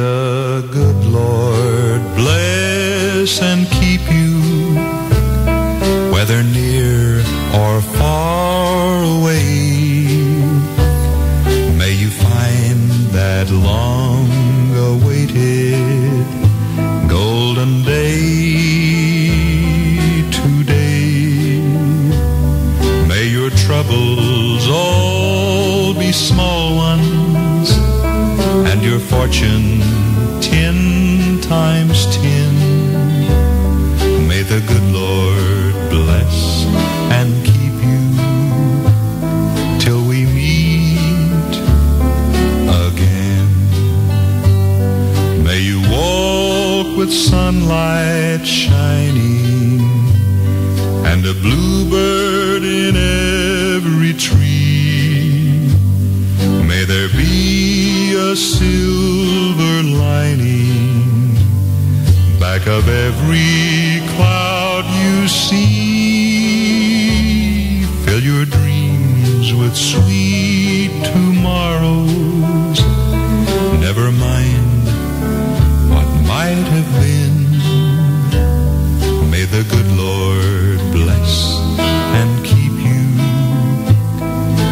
the good Lord. Bless and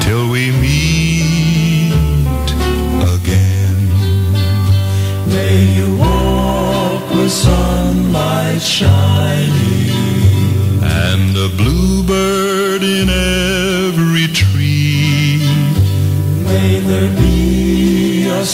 till we meet again. May you walk with sunlight shining and a bluebird in every tree. May there be a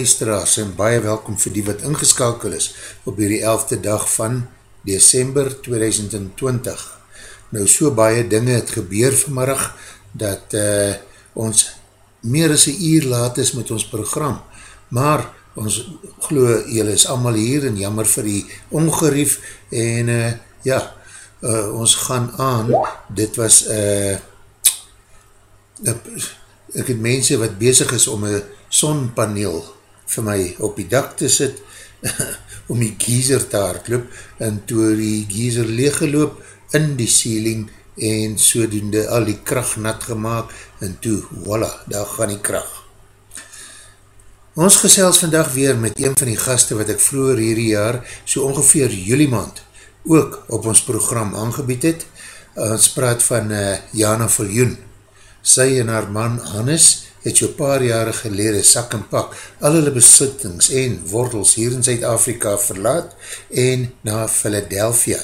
luisteraars en baie welkom vir die wat ingeskakel is op hierdie 11de dag van December 2020. Nou so baie dinge het gebeur vanmiddag dat uh, ons meer as een uur laat is met ons program, maar ons glo jylle is allemaal hier en jammer vir die ongerief en uh, ja, uh, ons gaan aan, dit was uh, ek het mense wat bezig is om een sonpaneel vir my op die dak te sit, om die geyser te hardloop, en toe die geyser leeggeloop in die ceiling, en sodoende al die kracht nat gemaakt, en toe, voilà, daar gaan die kracht. Ons gesels vandag weer met een van die gasten wat ek vroeger hierdie jaar, so ongeveer juli maand, ook op ons program aangebied het. Ons praat van uh, Jana Viljoen, Sy en haar man Hannes het so paar jare gelede sak en pak al hulle besittings en wortels hier in Zuid-Afrika verlaat en na Philadelphia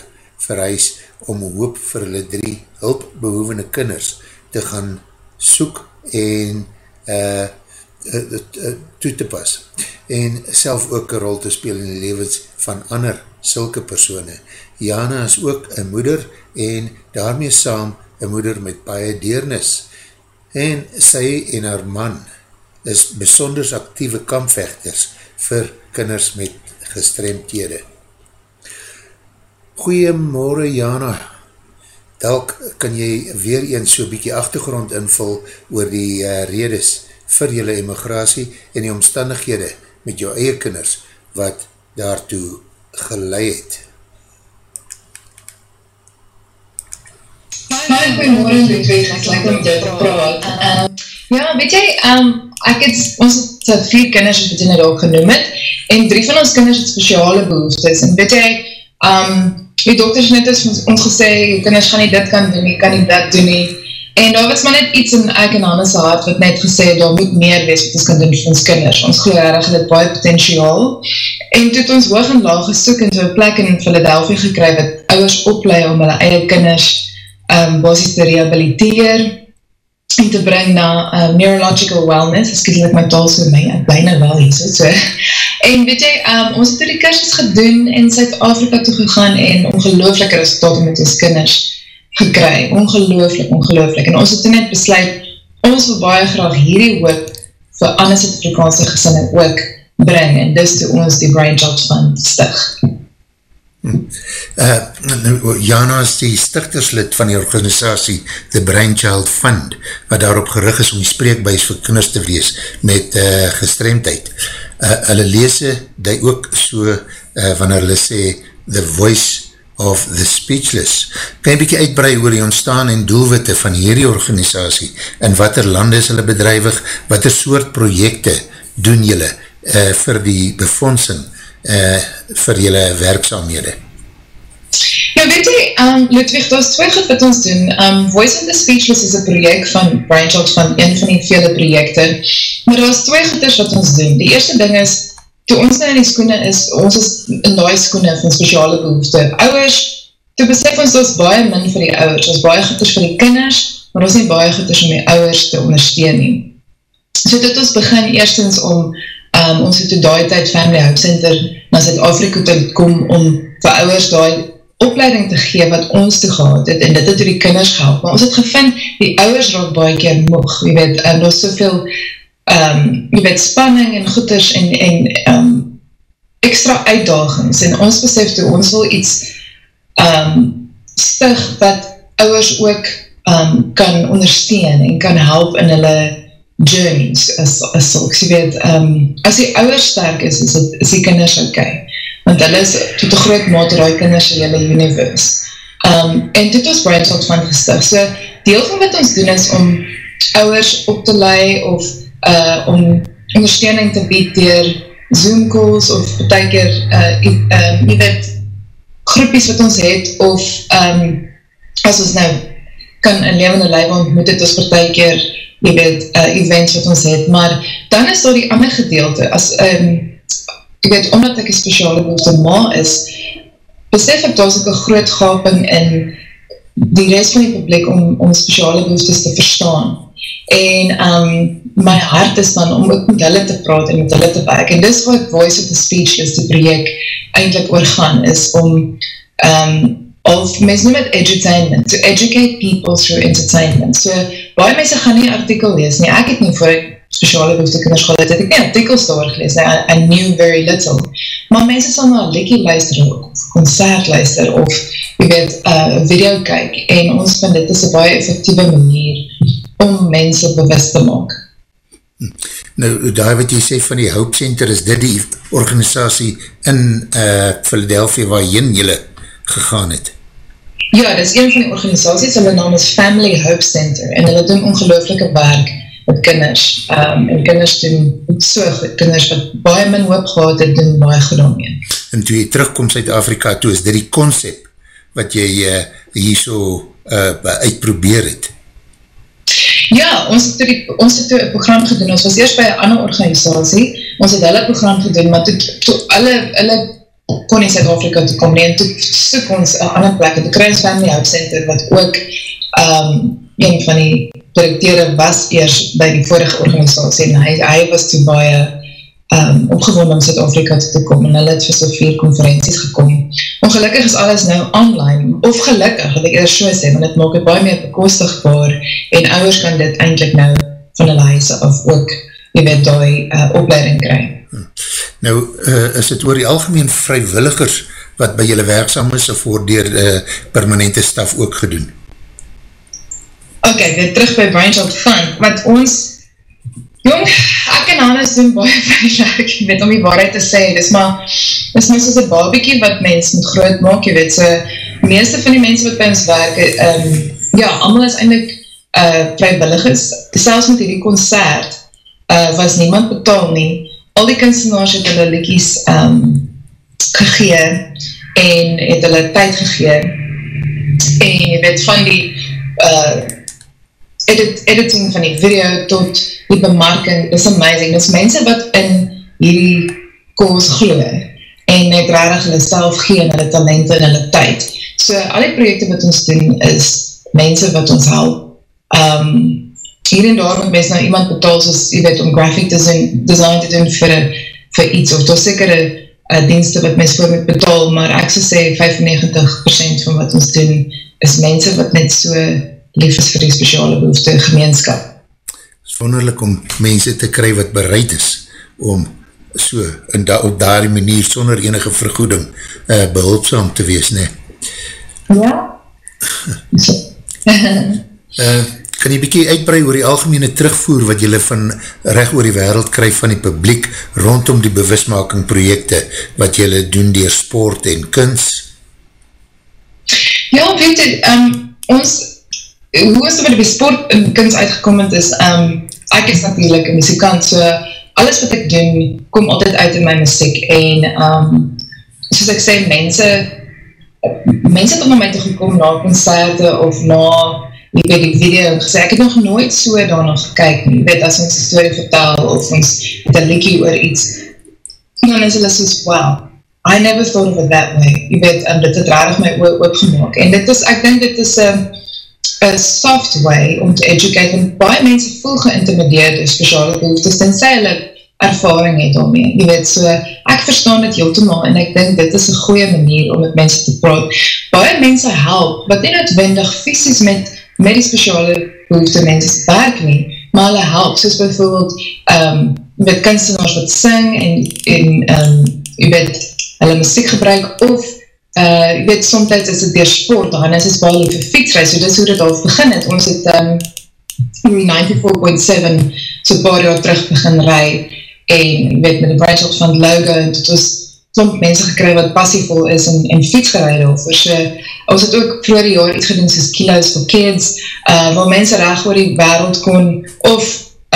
verhuis om hoop vir hulle drie hulpbehoevende kinders te gaan soek en uh, uh, uh, toe te pas en self ook een rol te speel in die levens van ander sulke persone. Jana is ook een moeder en daarmee saam een moeder met baie deernis en sy en haar man is besonders actieve kampvechters vir kinders met gestremdhede. Goeiemorgen Jana, Dalk kan jy weer een so bykie achtergrond invul oor die uh, redes vir jylle emigratie en die omstandighede met jou eie kinders wat daartoe geleid het. Hi, goeiemorgen Ludwig, ek like om jou te praat. Um, ja, weet jy, um, ek het, ons het vier kinders wat jy net ook genoem het, en drie van ons kinders het speciale behoeftes, en weet jy, um, die dokters net is ons gesê, jy kinders gaan nie dit kan doen, jy kan nie dit doen nie, en daar was maar net iets in ek en Hannes hart, wat net gesê, daar moet meer wees wat ons kan doen vir ons kinders, ons geloof erg het baie potentiaal, en toe het ons hoog en laag gesoek, en so plek in Philadelphia gekry, wat ouwers opleid om hulle eie kinders um, basis te rehabiliteer en te bring na um, neurological wellness, excuse ek my taal so my, ek bijna wel hier so, so. En weet jy, um, ons het die kursus gedoen in Zuid-Afrika toe gegaan en ongelooflike resultate met ons kinders gekry, ongelooflik, ongelooflik, en ons het toen net besluit, ons wil baie graag hierdie hoop vir ander Zuid-Afrikaanse gesinne ook bring, en dis toe ons die Brian Jobs Fund stig. Uh, Jana is die stichterslid van die organisatie The Brainchild Fund, wat daarop gerig is om die spreekbuis vir kinders te wees met uh, gestreemdheid. Uh, hulle leese die ook so uh, wanneer hulle sê The Voice of the Speechless. Kan jy bykie uitbrei oor die ontstaan en doelwitte van hierdie organisatie en wat er land is hulle bedrijwig, wat er soort projekte doen julle uh, vir die befondsing uh, vir julle werkzaamhede? Ja, weet jy, um, Ludwig, daar is twee goed wat ons doen. Um, Voice of the Speechless is een project van Brainchild, van een van die vele projekte, maar daar is twee goeders wat ons doen. Die eerste ding is, toe ons nou in die skoene is, ons is in die skoene van speciale behoefte. Ouwers, toe besef ons, is baie min vir die ouwers, dat is baie goeders vir die kinders, maar is nie baie goeders om die ouwers te ondersteun nie. So dit ons begin eerstens om um, ons het toe daai tyd Family Hope Center na Zuid-Afrika te kom om vir ouwers daai opleiding te gee wat ons toe gehad het en dit het door die kinders gehelp. Maar ons het gevind, die ouwers raak baie keer moeg, jy weet, en daar is soveel um, jy weet, spanning en goeders en, en um, extra uitdagings en ons besef toe, ons wil iets um, stig wat ouwers ook um, kan ondersteun en kan help in hulle journeys as, as sulks, jy weet, um, as die ouwers sterk is, is, het, is die kinders okay. want hulle is tot een groot mate die kinders in julle universe. Um, en dit was Brainstalk van gestig, so deel van wat ons doen is om ouwers op te lei of uh, om ondersteuning te bied dier Zoom calls of beteker, uh, um, jy weet, groepies wat ons het, of um, as ons nou kan in levende lijf ontmoet het, ons beteker, jy weet, uh, events wat ons het, maar dan is daar die ander gedeelte, as, um, jy weet, omdat ek een speciale behoefte ma is, besef ek daar is ook een groot gaping in die rest van die publiek om, om speciale behoeftes te verstaan. En um, my hart is dan om ook met hulle te praat en met hulle te werk. En dis wat Voice of the Speechless, die project, eindelijk oorgaan, is om um, of mens noem het edutainment, to educate people through entertainment. So, baie mense gaan nie artikel lees nie, ek het nie voor speciale behoefte kinders gehad, het ek nie artikels daar gelees, nie, I, I knew very little. Maar mense sal na likkie luister, of concert luister, of jy weet, uh, video kyk, en ons vind dit is een baie effectieve manier om mense bewust te maak. Nou, daar wat jy sê van die Hope Center, is dit die organisatie in uh, Philadelphia waar jy jylle gegaan het? Ja, dit is een van die organisaties, hulle naam is Family Hope Center, en hulle doen ongelooflike werk met kinders, um, en kinders doen so goed, kinders wat baie min hoop gehad het, doen baie goed omheen. En toe jy terugkom Zuid-Afrika toe, is dit die concept wat jy uh, hier so uh, uitprobeer het? Ja, ons het, die, ons het een program gedoen, ons was eerst by een ander organisatie, ons het hulle program gedoen, maar toe, toe alle, alle kon in Zuid-Afrika te kom nie, en toe soek ons een ander plek, en toe kry ons Family House Center, wat ook um, een van die directeure was eerst by die vorige organisatie, en hy, hy was toe baie um, opgewoond om Zuid-Afrika te, te kom, en hulle het vir so vier conferenties gekom. Ongelukkig is alles nou online, of gelukkig, wat ek eerst so sê, want het maak het baie meer bekostigbaar, en ouders kan dit eindelijk nou van hulle huise af ook, jy weet, die uh, opleiding krijg. Nou, uh, is het oor die algemeen vrijwilligers wat by julle werkzaam is of word dier uh, permanente staf ook gedoen? Ok, weer terug by Brainchild Fund, want ons, jong, ek en Hannes doen baie vrijwillig, jy weet, om die waarheid te sê, dis maar, dis maar soos een babiekie wat mens moet groot maak, jy weet, so, meeste van die mense wat by ons werk, um, ja, allemaal is eindelijk uh, vrijwilligers, selfs met die concert, uh, was niemand betaal nie, al die kunstenaars het hulle liedjies um, gegee en het hulle tyd gegee en jy weet van die uh, edit, editing van die video tot die bemarking, dit is amazing, dit is mense wat in hierdie koos glo en net rarig hulle self gee en hulle talente en hulle tyd so al die projekte wat ons doen is mense wat ons help. Um, hier en daar moet mens nou iemand betaal soos, jy weet, om graphic design, design te doen vir, vir iets, of daar sekere uh, dienste wat mens voor moet betaal, maar ek sal sê 95% van wat ons doen is mense wat net so lief is vir die speciale behoefte gemeenskap. Het is wonderlik om mense te kry wat bereid is om so in da, op daardie manier sonder enige vergoeding uh, behulpzaam te wees, ne? Ja. uh, kan jy bykie uitbrei oor die algemene terugvoer wat jylle van recht oor die wereld kryf van die publiek rondom die bewismaking projekte wat jylle doen dier sport en kunst? Ja, weet jy, um, ons hoe ons met die sport en kunst uitgekom het is, um, ek is natuurlijk een muzikant, so alles wat ek doen, kom altyd uit in my muziek en um, soos ek sê, mense mense het om my te gekom na concerte of na jy weet die video gesê, ek het nog nooit so daarna gekyk nie, weet as ons een story vertel of ons het een liekie oor iets dan is hulle soos, wow I never thought of it that way. Jy weet, en dit het rarig my oor opgemaak en dit is, ek denk dit is een een soft way om te educate en baie mense voel geïntimideerd door speciale behoeftes, tenzij hulle ervaring het daarmee, jy weet, so ek verstaan dit heel te mal en ek denk dit is een goeie manier om met mense te praat. Baie mense help, wat nie noodwendig fysisk met, met die speciale behoefte mense werk nie, maar hulle help, soos bijvoorbeeld um, met kunstenaars wat sing en, en um, jy weet, hulle muziek gebruik of uh, jy weet, somtijds is het weer sport, dan is het lief vir fietsreis, so dit is hoe dit al begin het, ons het um, 94.7 so paar jaar terug begin rij, en weet met die Brainshot van Logo en het was klomp mense gekry wat passievol is en, en fietsgerijde of so, ons het ook vroeger jaar iets gedoen soos kilo's for kids uh, waar mense recht oor die wereld kon of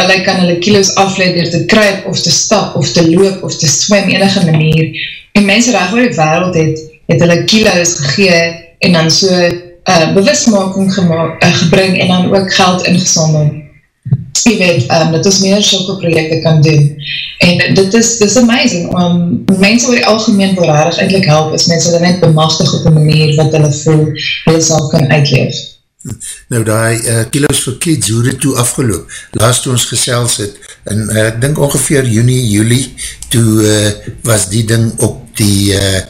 hulle kan hulle kilo's afleid door te kryp of te stap of te loop of te swem enige manier. En mense recht oor die wereld het, het hulle kilo's gegee en dan so uh, bewustmaking gemaakt, uh, gebring en dan ook geld ingesonderd jy weet, um, dat ons meer sulke projekte kan doen. En dit is, dit is amazing, om mense oor die algemeen wil rarig eindelijk help, is mense dan net bemachtig op een manier wat hulle voel, hulle sal kan uitleef. Nou die uh, kilo's vir kids, hoe dit toe afgeloop, laatst toe ons gesels het, en uh, ek dink ongeveer juni, juli, toe uh, was die ding op die uh,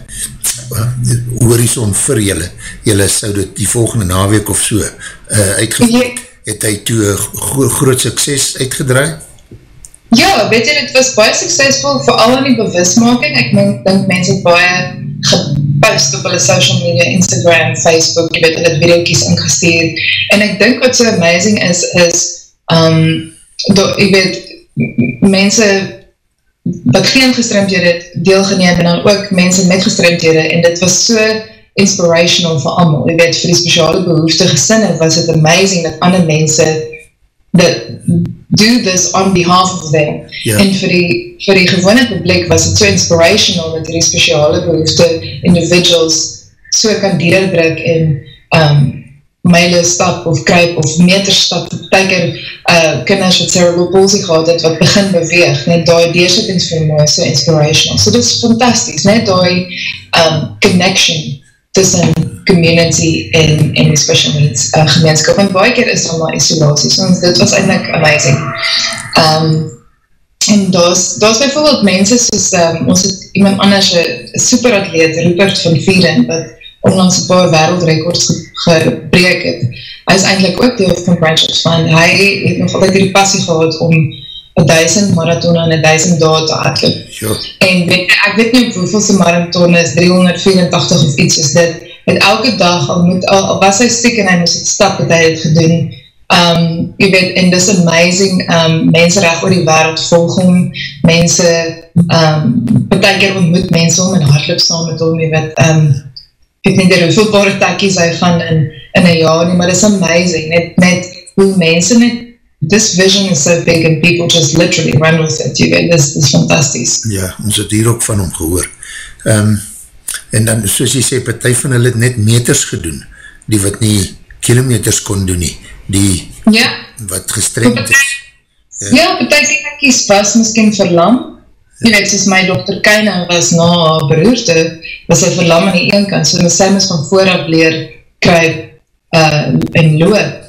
horizon vir julle, julle sou dit die volgende naweek of so uh, uitgevoerd het hy toe een groot sukses uitgedraai? Ja, weet jy, het was baie suksesvol, vooral in die bewustmaking, ek denk mens het baie gepost op hulle social media, Instagram, Facebook, jy weet, hulle videokies ingesteer, en ek denk wat so amazing is, is, um, do, jy weet, mense wat geen gestremdhede deelgeneem, en dan ook mense met gestremdhede, en dit was so inspirational vir allemaal. Jy weet, vir die speciale behoefte gesinne was het amazing dat ander mense that do this on behalf of them. Yeah. Ja. En vir die, vir die gewone publiek was het so inspirational dat die speciale behoefte individuals so kan deurdruk en um, myle stap of kryp of meter stap, tyker uh, kinders wat cerebral palsy gehad het, wat begin beweeg, net die deersettingsvermoe so inspirational. So dit is fantastisch, net die um, connection tussen community en, en special needs uh, gemeenskap, en baie keer is allemaal isolatie, so dit was eindelijk amazing. Um, en daar is bijvoorbeeld mense soos, um, ons het iemand anders, een superatleet, Rupert van Vieren, wat onlangs een paar wereldrekords gebreek het. Hy is eindelijk ook deel van Branches van, hy het nog altijd die passie gehad om een duisend marathon en een duisend daad te hardloop. Sure. En weet, ek weet nie hoeveelse marathon is, 384 of iets is dit, het elke dag, al, moet, al, al was hy stiek en hy moest het stap, het hy het gedoen, um, jy weet, en dis amazing, um, mense recht oor die wereld volg om, mense, um, betek keer ontmoet mense om en hardloop saam met hom, jy weet, um, ek weet nie, hoeveel paar takkies hy gaan in, in een jaar nie, maar dis amazing, net, net hoe mense net this vision is so big and people just literally run with it, you weet, this is fantastisch. Ja, ons het hier ook van hom gehoor. Um, en dan, soos jy sê, partij van hulle het net meters gedoen, die wat nie kilometers kon doen nie, die ja. wat gestremd is. Ja, ja partij sê ek kies was miskien verlam, ja. jy weet, soos my dokter Keina was na beroerte, was hy verlam aan die ene kant, so my sy mis van vooraf leer kryp uh, in loop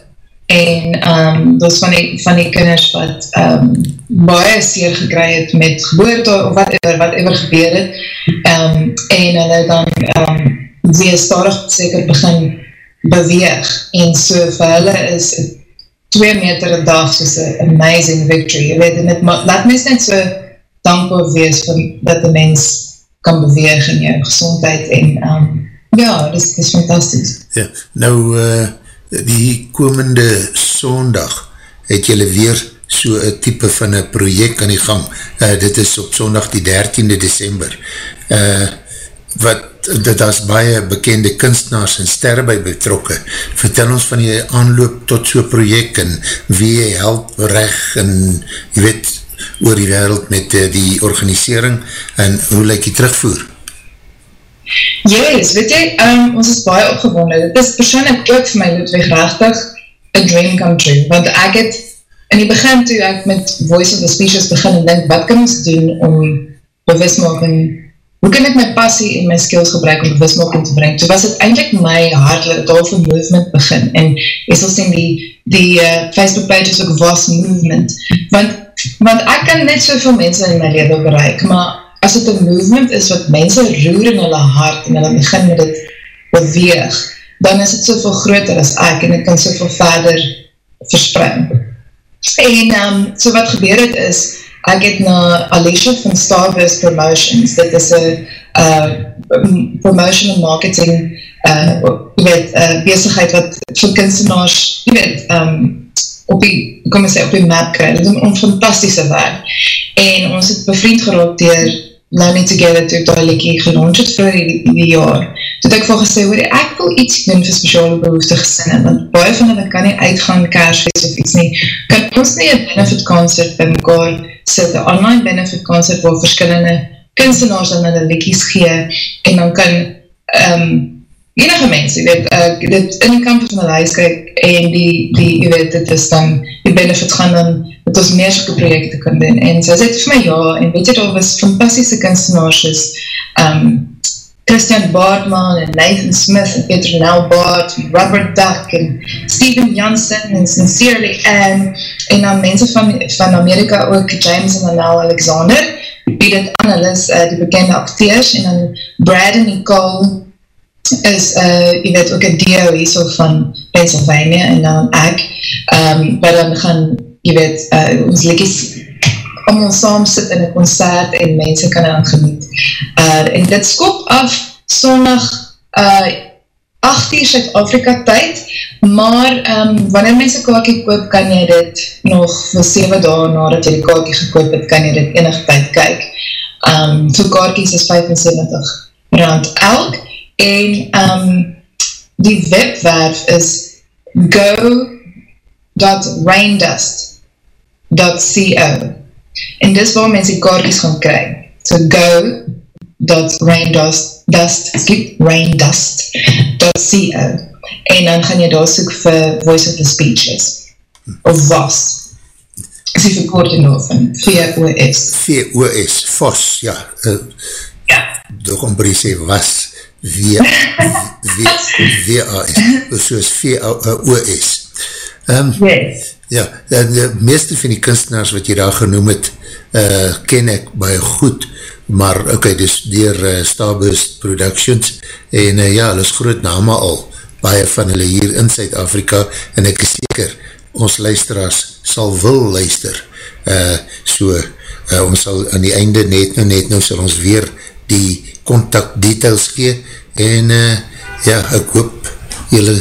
en um, dat is van die, van die kinders wat um, baie seer gekry het met geboorte of whatever, whatever gebeur het. Um, en hulle dan um, weer starig seker begin beweeg. En so vir hulle is 2 meter een dag soos een amazing victory, je weet, en het laat mens net so dankbaar wees van, dat die mens kan beweeg in jou gezondheid en um, ja, dit is, is fantastisch. Ja, nou, uh, die komende sondag het jylle weer so een type van een project aan die gang. Uh, dit is op sondag die 13e december. Uh, wat, dit is baie bekende kunstenaars en sterre by betrokke. Vertel ons van die aanloop tot so'n project en wie jy help recht en jy weet oor die wereld met die organisering en hoe lyk die terugvoer? Yes, weet jy, um, ons is baie opgewonde. Dit is persoonlijk ook vir my Ludwig rechtig a dream come true, want ek het in die begin toe ek met Voice of the Species begin en denk, wat kan ons doen om bewustmaking, hoe kan ek my passie en my skills gebruik om bewustmaking te brengen? Toe was het eindelijk my hart, dat het al vir movement begin, en jy sal sien die, die uh, Facebook page is ook was movement, want, want ek kan net soveel mense in my leven bereik, maar as het een movement is wat mense roer in hulle hart en hulle begin met het beweeg, dan is het soveel groter as ek en het kan soveel verder verspring. En um, so wat gebeur het is, ek het na Alicia van Starburst Promotions, dit is een uh, promotion en marketing uh, weet, uh, bezigheid wat vir kunstenaars, jy weet, um, op die, kom ek sê, op die map krijg, dit is een fantastische werk. En ons het bevriend geraak dier Learning Together toe ek daar lekkie gelunch het vir die, die jaar. Toe het ek vir gesê, hoor, ek wil iets doen vir speciale behoefte gesinne, want baie van hulle kan nie uitgaan kersfeest of iets nie. Kan ons nie een benefit concert by mekaar sit, een online benefit concert waar verskillende kunstenaars aan hulle lekkies gee, en dan kan um, enige mens, jy weet, uh, dit in die kamp van hulle huis kyk, en die, die, jy weet, dit is dan, die benefit gaan dan dat ons meer soke projekte kan doen. En sy sê vir my ja, en weet jy, daar was fantastische kunstenaars is, um, Christian Baardman en Nathan Smith en Peter Nel Baard en Robert Duck en Steven Janssen en Sincerely Anne en dan mense van, van Amerika ook James en Anel Alexander bied het aan, hulle is uh, die bekende acteurs en dan Brad en Nicole is, uh, jy weet, ook een deel hier so van Pennsylvania en dan ek, um, waar dan gaan jy weet, uh, ons lekkies om ons saam sit in een concert en mense kan aan geniet. Uh, en dit skop af sondag uh, 8 uur Zuid-Afrika tyd, maar um, wanneer mense kaartje koop, kan jy dit nog vir 7 dagen nadat jy die kaartje gekoop het, kan jy dit enig tyd kyk. Um, so kaartjes is 75 rand elk, en um, die webwerf is go.raindust.com raindust.co en dis waar mens die kaartjes gaan kry. So go.raindust.co en dan gaan jy daar soek vir voice of the speeches. Of was. Is die verkoording van VOS VOS, VOS, ja. Uh, ja. doch om brie sê was V-A-S soos V-O-S um, yes. Ja, die meeste van die kunstenaars wat jy daar genoem het, uh, ken ek baie goed, maar ok, dis dier uh, Starburst Productions, en uh, ja, hulle is groot name al, baie van hulle hier in Suid-Afrika, en ek is seker, ons luisteraars sal wil luister, uh, so, uh, ons sal aan die einde net nou, net nou, sal ons weer die contact details gee, en uh, ja, ek hoop, julle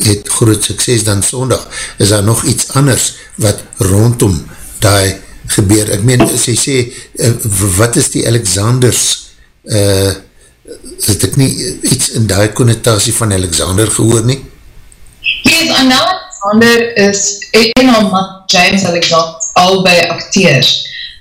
het groot sukses dan sondag, is daar nog iets anders wat rondom die gebeur, ek meen, sy sê, uh, wat is die Alexanders, uh, het ek nie iets in die connotatie van Alexander gehoor nie? Yes, Anel Alexander is, en al Matt James Alexander, al by acteurs,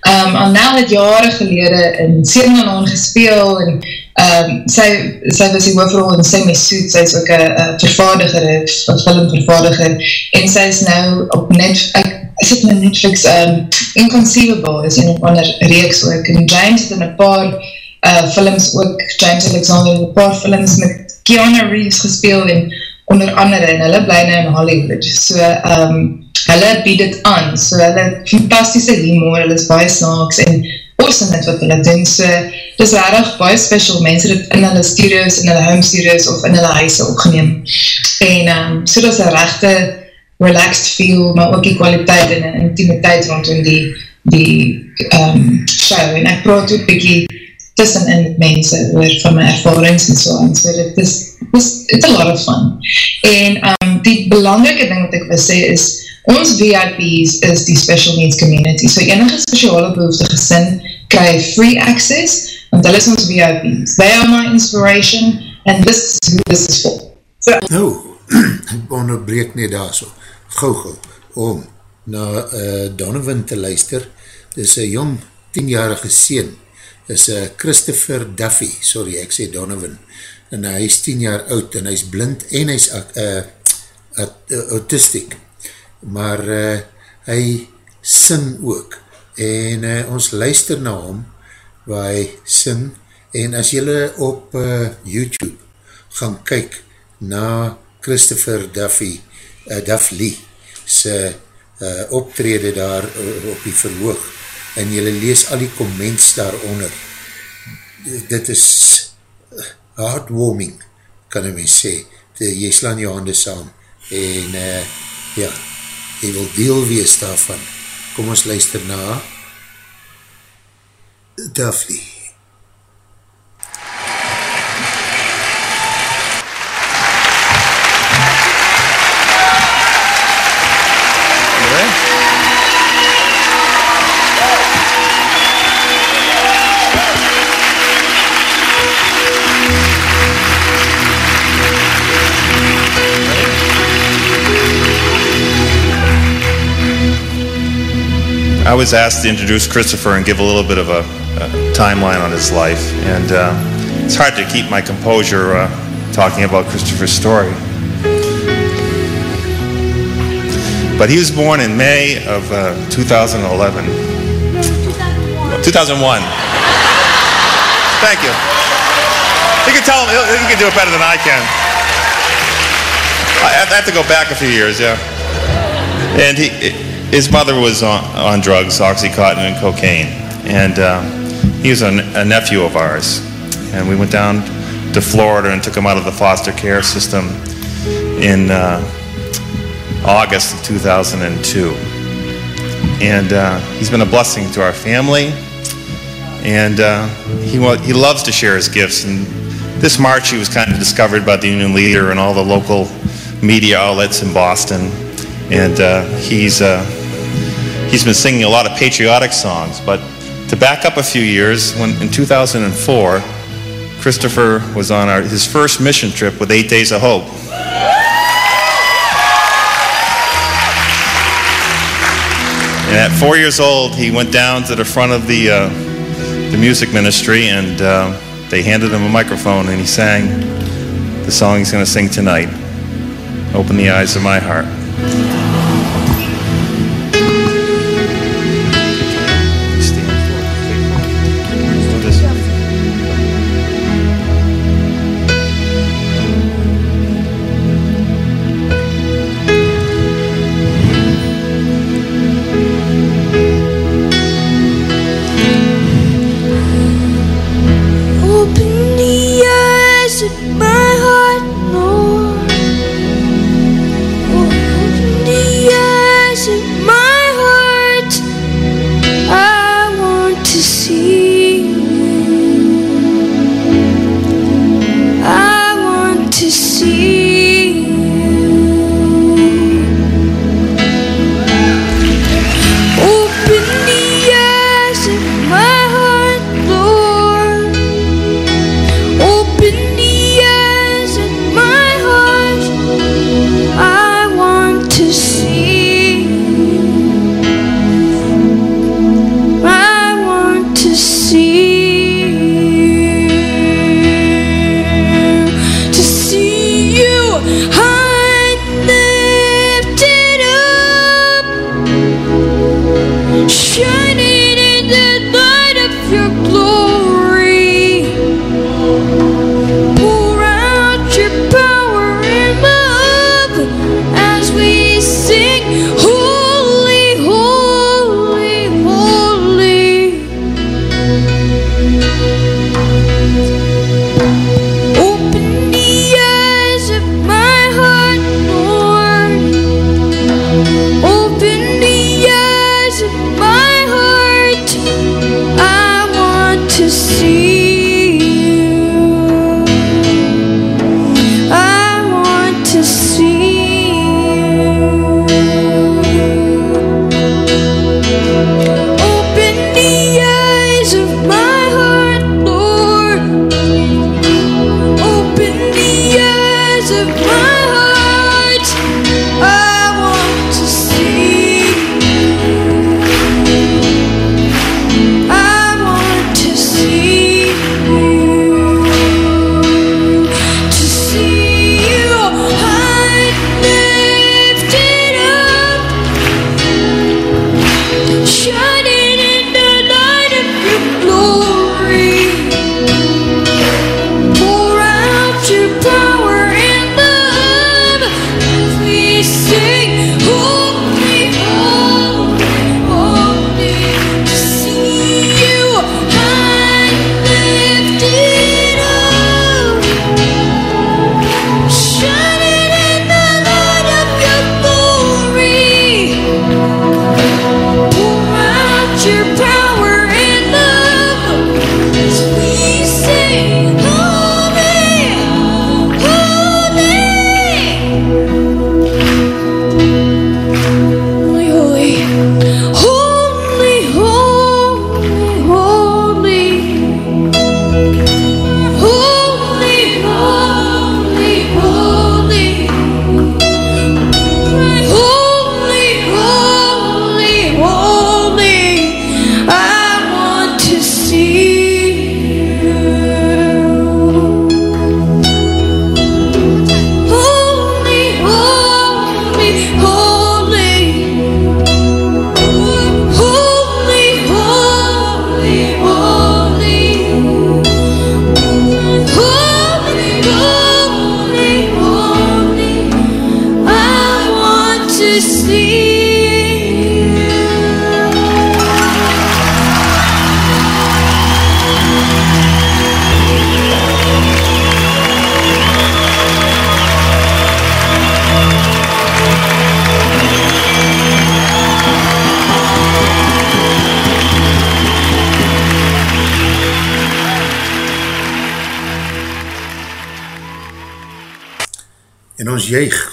um, Anel het jare gelede in Siernanon gespeel, en um, sy, sy was die hoofrol in Sammy Suit, sy is ook een vervaardiger, een filmvervaardiger, en sy is nou op Netflix, is het nou Netflix, um, Inconceivable, is in een ander reeks ook, en James het in een paar uh, films ook, James Alexander, in een paar films met Keanu Reeves gespeel, en onder andere, en hulle bly nou in Hollywood, so, um, hulle bied het aan, so hulle fantastische humor, hulle is baie snaaks, en awesome met wat hulle doen, so, dit is rarig baie special, mense het in hulle studios, in hulle home studios, of in hulle huise opgeneem, en um, so dat is een rechte relaxed feel, maar ook die kwaliteit en intimiteit rondom die, die um, show, en ek praat ook bykie tussenin met mense oor van my ervarings en so aan, so dit is, is it's a lot of fun. En um, die belangrike ding wat ek wil sê is, ons VIP's is die special needs community, so enige speciale behoefte gesin krijg free access, want hulle is ons VIP's. They are my inspiration, and this is who this is for. So, ek onderbreek nie daar so, gauw gauw, om na uh, Donovan te luister, dit is een jong, tienjarige sien, is uh, Christopher Duffy, sorry, ek sê Donovan, en hy is 10 jaar oud, en hy is blind, en hy is uh, autistic, maar uh, hy sing ook, en uh, ons luister na hom, waar hy sing, en as jylle op uh, YouTube gaan kyk na Christopher Duffy, uh, Duff Lee, sy uh, optrede daar uh, op die verhoog, en jylle lees al die comments daaronder. Dit is heartwarming, kan ek my sê. Jy slaan jou handen saam en uh, ja, jy wil deel wees daarvan. Kom ons luister na Duffy. I was asked to introduce Christopher and give a little bit of a, a timeline on his life. And uh, it's hard to keep my composure uh, talking about Christopher's story. But he was born in May of uh, 2011. 2001. 2001. Thank you. You can tell him, he can do it better than I can. I have to go back a few years, yeah. And he his mother was on, on drugs, Oxycontin and cocaine. And uh, he was a, a, nephew of ours. And we went down to Florida and took him out of the foster care system in uh, August of 2002. And uh, he's been a blessing to our family. And uh, he, he loves to share his gifts. And this March, he was kind of discovered by the union leader and all the local media outlets in Boston. And uh, he's uh, he's been singing a lot of patriotic songs. But to back up a few years, when in 2004, Christopher was on our, his first mission trip with Eight Days of Hope. And at four years old, he went down to the front of the, uh, the music ministry and uh, they handed him a microphone and he sang the song he's going to sing tonight Open the Eyes of My Heart.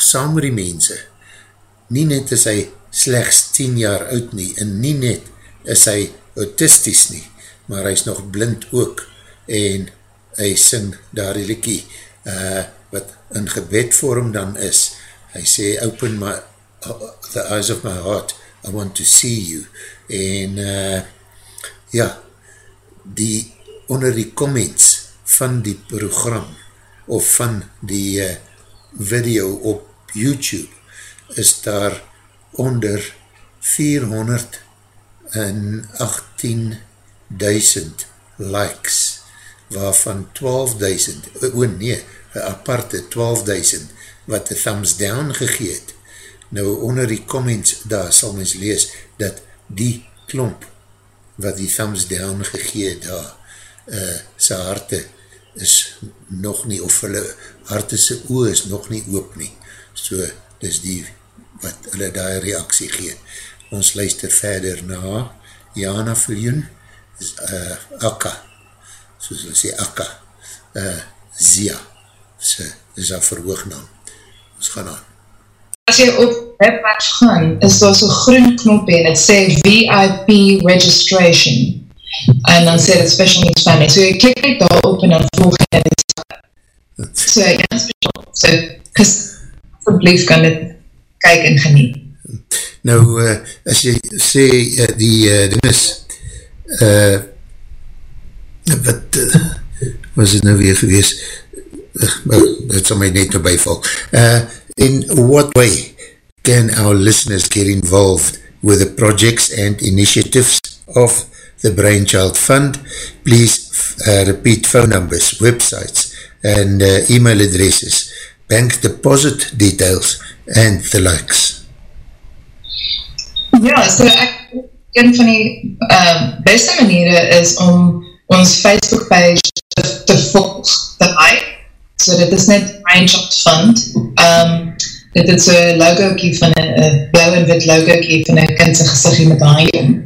Saam met die mense. Nie net is hy slechts 10 jaar oud nie, en nie net is hy autisties nie, maar hy is nog blind ook, en hy sing daar die liekie, uh, wat in gebedvorm dan is, hy sê, open my, uh, the eyes of my heart, I want to see you, en uh, ja, die, onder die comments van die program, of van die uh, video op YouTube is daar onder 418.000 likes waarvan 12.000 o nee, een aparte 12.000 wat een thumbs down gegeet nou onder die comments daar sal mens lees dat die klomp wat die thumbs down gegeet daar uh, sy harte is nog nie, of hulle hartese oor is nog nie oop nie. So, dis die wat hulle daar reaksie gee. Ons luister verder na Jana Viljoen, uh, Akka, soos hulle sê Akka, uh, Zia, so, is haar verhoognaam. Ons gaan aan. As jy op webpage gaan, is daar so groen knop en het sê VIP registration en dan sê dit special needs family. So jy klik daar op en dan volg jy dit sakke. So ja, special. So, verblief kan dit kyk en geniet. Nou, uh, as jy sê uh, die uh, ding is uh, wat uh, was het nou weer gewees uh, dit sal my net nou bijval uh, in what way can our listeners get involved with the projects and initiatives of the Brainchild Fund. Please uh, repeat phone numbers, websites, and uh, email addresses, bank deposit details, and the likes. Ja, so ek, een van die uh, beste maniere is om ons Facebook page te, te volg, te like, so dit is net Brainchild Fund. Um, dit het so logokie van een blauw en wit logokie van een kindse gezichtje met haai om.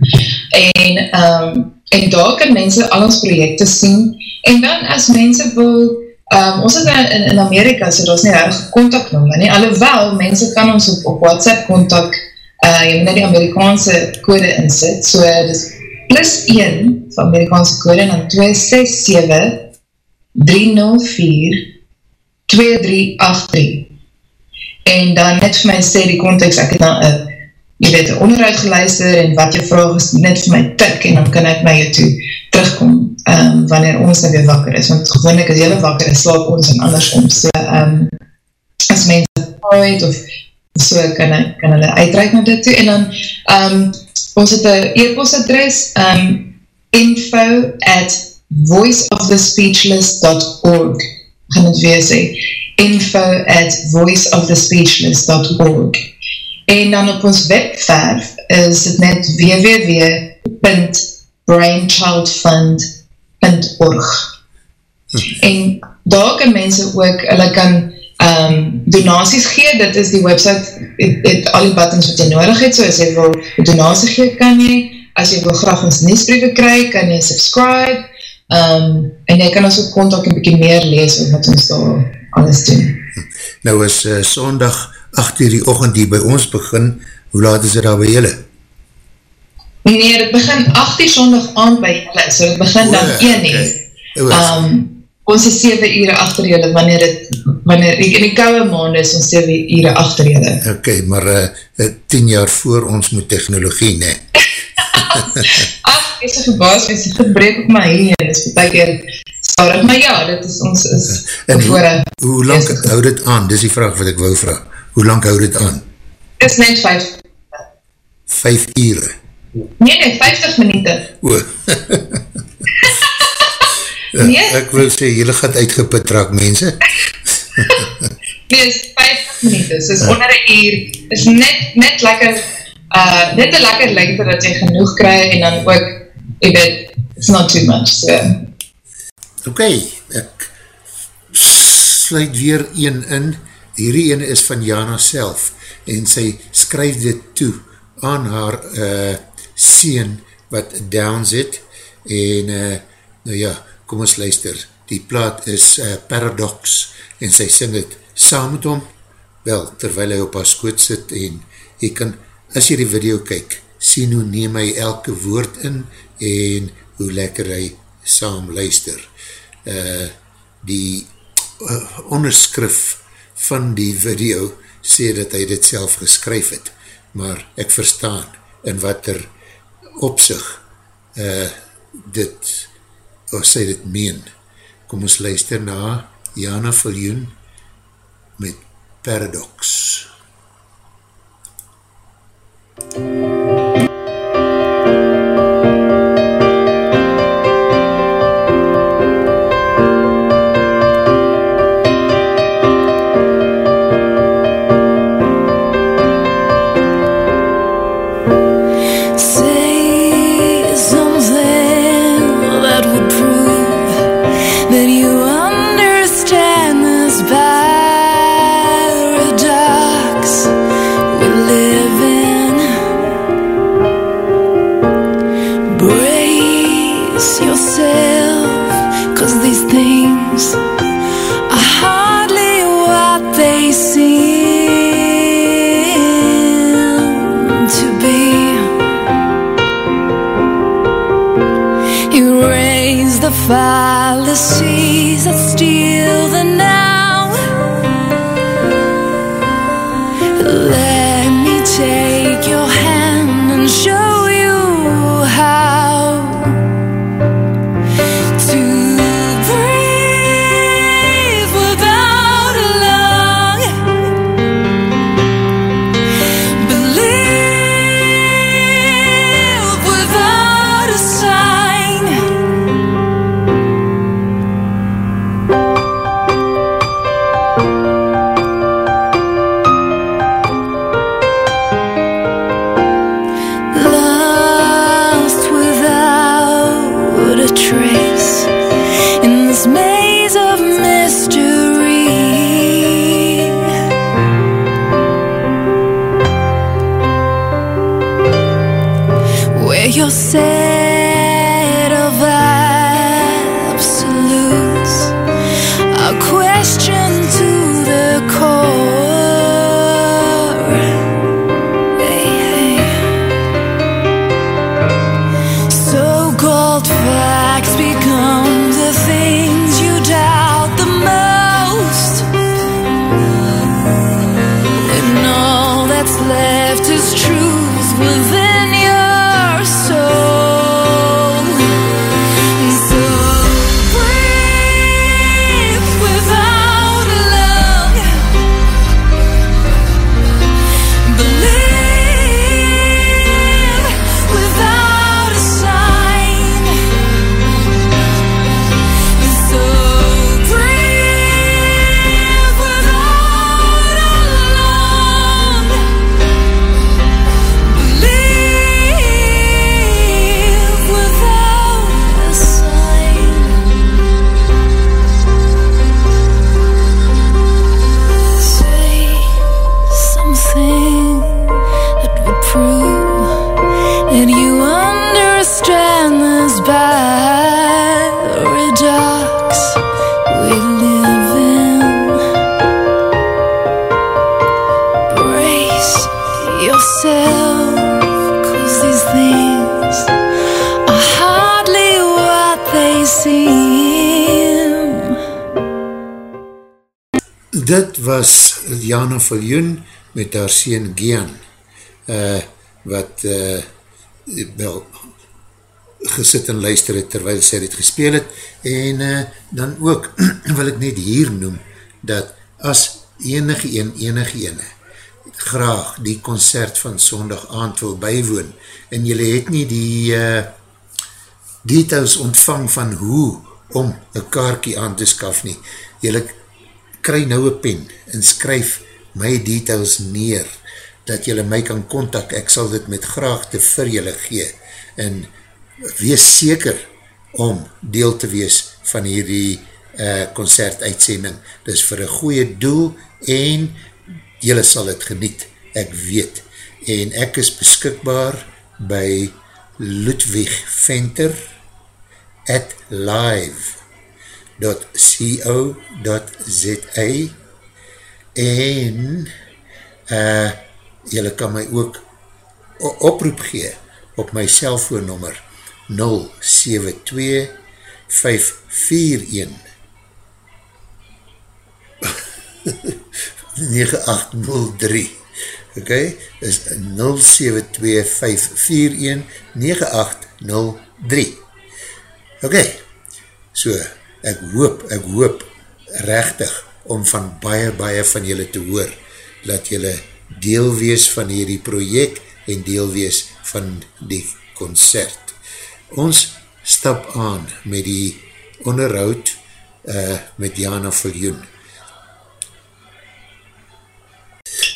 En, um, en daar kan mense al ons projekte sien, en dan as mense wil, um, ons is in, in Amerika, so daar is nie erg kontaknummer, nie, alhoewel, mense kan ons op, op WhatsApp kontak, uh, jy moet net die Amerikaanse kode insit, so dit is plus 1 van Amerikaanse kode, en dan 267 304 2383 en dan net vir my sê die context, ek het dan een jy weet, onderhoud geluister en wat jou vraag is, net vir my tik en dan kan ek na jou toe terugkom um, wanneer ons nou weer wakker is, want gewoon ek as jylle wakker is, slaap ons en andersom so, um, as mense uit of so kan, kan hulle uitreik na dit toe. En dan um, ons het een e-post adres um, info at voiceofthespeechless.org gaan het weer sê info at voiceofthespeechless.org en dan op ons webverf is het net www.brainchildfund.org en daar kan mense ook, hulle kan um, donaties gee, dit is die website, het, het al die buttons wat jy nodig het, so as jy wil donatie gee, kan jy, as jy wil graag ons nieuwsbrieven kry, kan jy subscribe, um, en jy kan ons ook contact een bykie meer lees, wat ons daar alles doen. Nou is uh, sondag 8 uur die ochend die by ons begin, hoe laat is dit daar by julle? Nee, dit begin 8 uur sondag aand by julle, so dit begin dan 1 uur. Um, ons is 7 uur achter julle, wanneer het, wanneer, in die kouwe maand is ons 7 uur achter julle. Ok, maar uh, 10 jaar voor ons moet technologie, ne? Ach, ek is so gebaas, ek is gebreek op my heen, en is betek keer starig, maar ja, dit is ons is en hoe, hoe lang hou dit aan, dis die vraag wat ek wou vraag, hoe lang hou dit aan? Dit is net 5 5 ure? Nee, nee, 50 minuut o nee? ek wil sê, jylle gaat uitgeput raak, mense nee, is 50 minuut is ja. onder een uur, is net net lekker uh, net een lekker lengte dat jy genoeg krijg en dan ook, jy weet, it's not too much, so. Ok, ek sluit weer een in, hierdie ene is van Jana self, en sy skryf dit toe aan haar uh, sien wat down zit, en uh, nou ja, kom ons luister, die plaat is uh, Paradox, en sy sing het saam met hom, wel, terwyl hy op haar skoot sit, en jy kan as jy die video kyk, sien hoe neem hy elke woord in en hoe lekker hy saam luister. Uh, die uh, onderskrif van die video sê dat hy dit self geskryf het, maar ek verstaan in wat er opzig uh, dit, of sy dit meen. Kom ons luister na Jana Viljoen met Paradox. Paradox. myself Cause these things are hardly what they seem to be. You raise the fire. Dit was Jana Viljoen met haar sien Gian, uh, wat uh, wel gesit en luister het terwijl sy dit gespeel het, en uh, dan ook wil ek net hier noem, dat as enige een, enige ene, graag die concert van sondag aand wil bywoon, en jylle het nie die uh, details ontvang van hoe om een kaartje aan te skaf nie, jylle kry nou een pen en skryf my details neer, dat jylle my kan kontak, ek sal dit met graagte vir jylle gee, en wees seker om deel te wees van hierdie uh, concert uitsending. Dit is vir een goeie doel en jylle sal het geniet, ek weet. En ek is beskikbaar by Ludwig Venter at live.co.za en uh, jylle kan my ook oproep gee op my cellfoonnummer 072 541 9803 ok, is 072-541-9803 ok, so ek hoop, ek hoop rechtig om van baie, baie van julle te hoor, dat julle deel wees van hierdie project en deel wees van die concert. Ons stap aan met die onderhoud uh, met Jana Viljoen.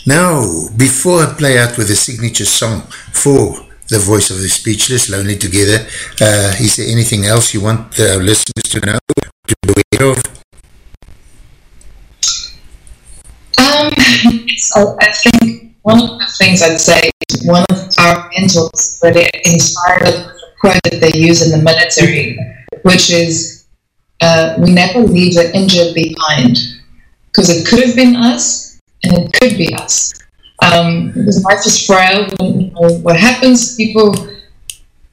Now, before I play out with the signature song for the voice of the speechless, Lonely Together, uh, is there anything else you want our listeners to know, of? Um, so I think one of the things I'd say is one of our mentors really inspired us with a quote that they use in the military, which is, uh, we never leave the injured behind. Because it could have been us, and it could be us. Um, because life is frail. You know, what happens, people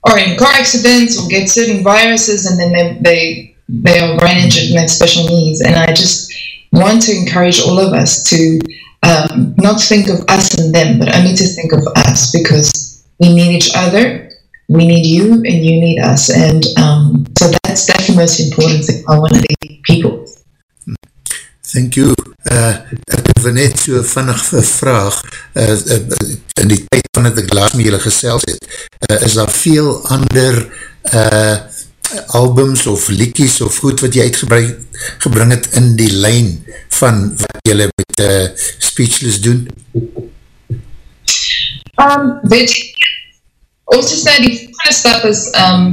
are in car accidents or get certain viruses, and then they, they, they are brain injured and have special needs. And I just want to encourage all of us to um, not think of us and them, but only to think of us because we need each other, we need you, and you need us. And um, so that's, that's the most important thing I want to be people. Thank you. Uh, ek het net so vraag, uh, uh, in die tyd van het ek laat met julle gesels het, uh, is daar veel ander uh, albums of liedjes of goed wat jy uitgebring het in die lijn van wat julle met uh, Speechless doen? Um, weet jy, ons is nou die volgende stap is, um,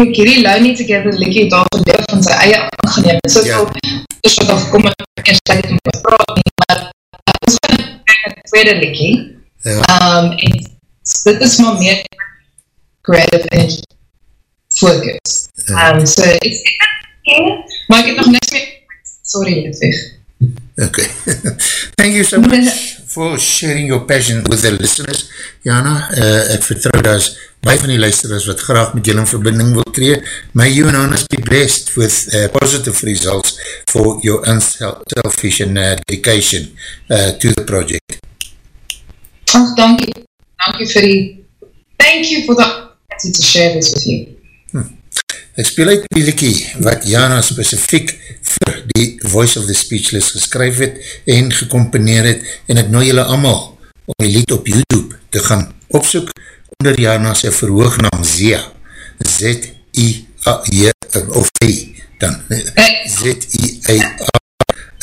kyk hierdie Lonely Together liedje het al gedeel van sy eie aangeneem, en so Ja. veel, dus wat al gekom het, ek eens tyd om te praat nie, maar uh, ons gaan die tweede liedje, Ja. um, en dit is maar meer creative energy focus. Um, so, it's, maar ek het nog niks meer, sorry, Ludwig. Okay. Thank you so much for sharing your passion with the listeners. Jana, uh, ek vertrouw daar is baie van die luisterers wat graag met julle in verbinding wil kree. May you and honest be blessed with uh, positive results for your unselfish and uh, dedication uh, to the project. Ach, dankie. Dankie vir die thank you for the opportunity to share this with you. Ek speel uit die liekie wat Jana specifiek vir die Voice of the Speechless geskryf het en gecomponeer het en ek nooi julle allemaal om die lied op YouTube te gaan opsoek onder Jana sy verhoognaam Zia. Z-I-A-J of I dan Z-I-A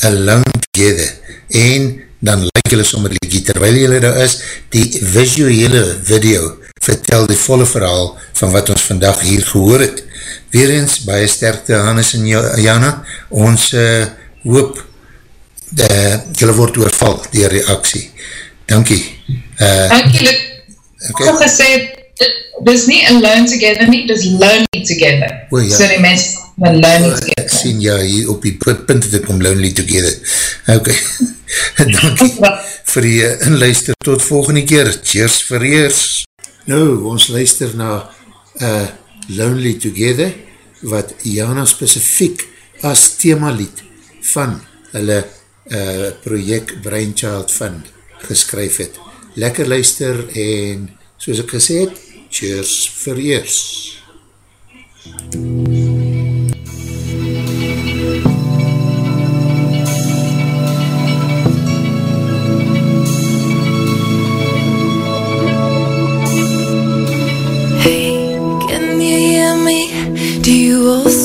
Alone Together. En dan like julle sommer die liekie terwijl julle daar is die visuele video vertel die volle verhaal van wat ons vandag hier gehoor het weer eens, baie sterkte Hannes en Jana, ons uh, hoop uh, julle word oorval die reaksie. Dankie. Uh, Dankie, Luke. Okay. Ek gesê, dit is nie alone together nie, dit is lonely together. O, ja. So die mens van lonely together. Ek sien ja, hier op die punt het ek om lonely together. Ok. Dankie vir die inluister tot volgende keer. Cheers vir eers. Nou, ons luister na uh, Lonely Together, wat Jana specifiek as themalied van hulle uh, project Brainchild Fund geskryf het. Lekker luister en soos ek gesê het, cheers vir eers. MUZIEK just you and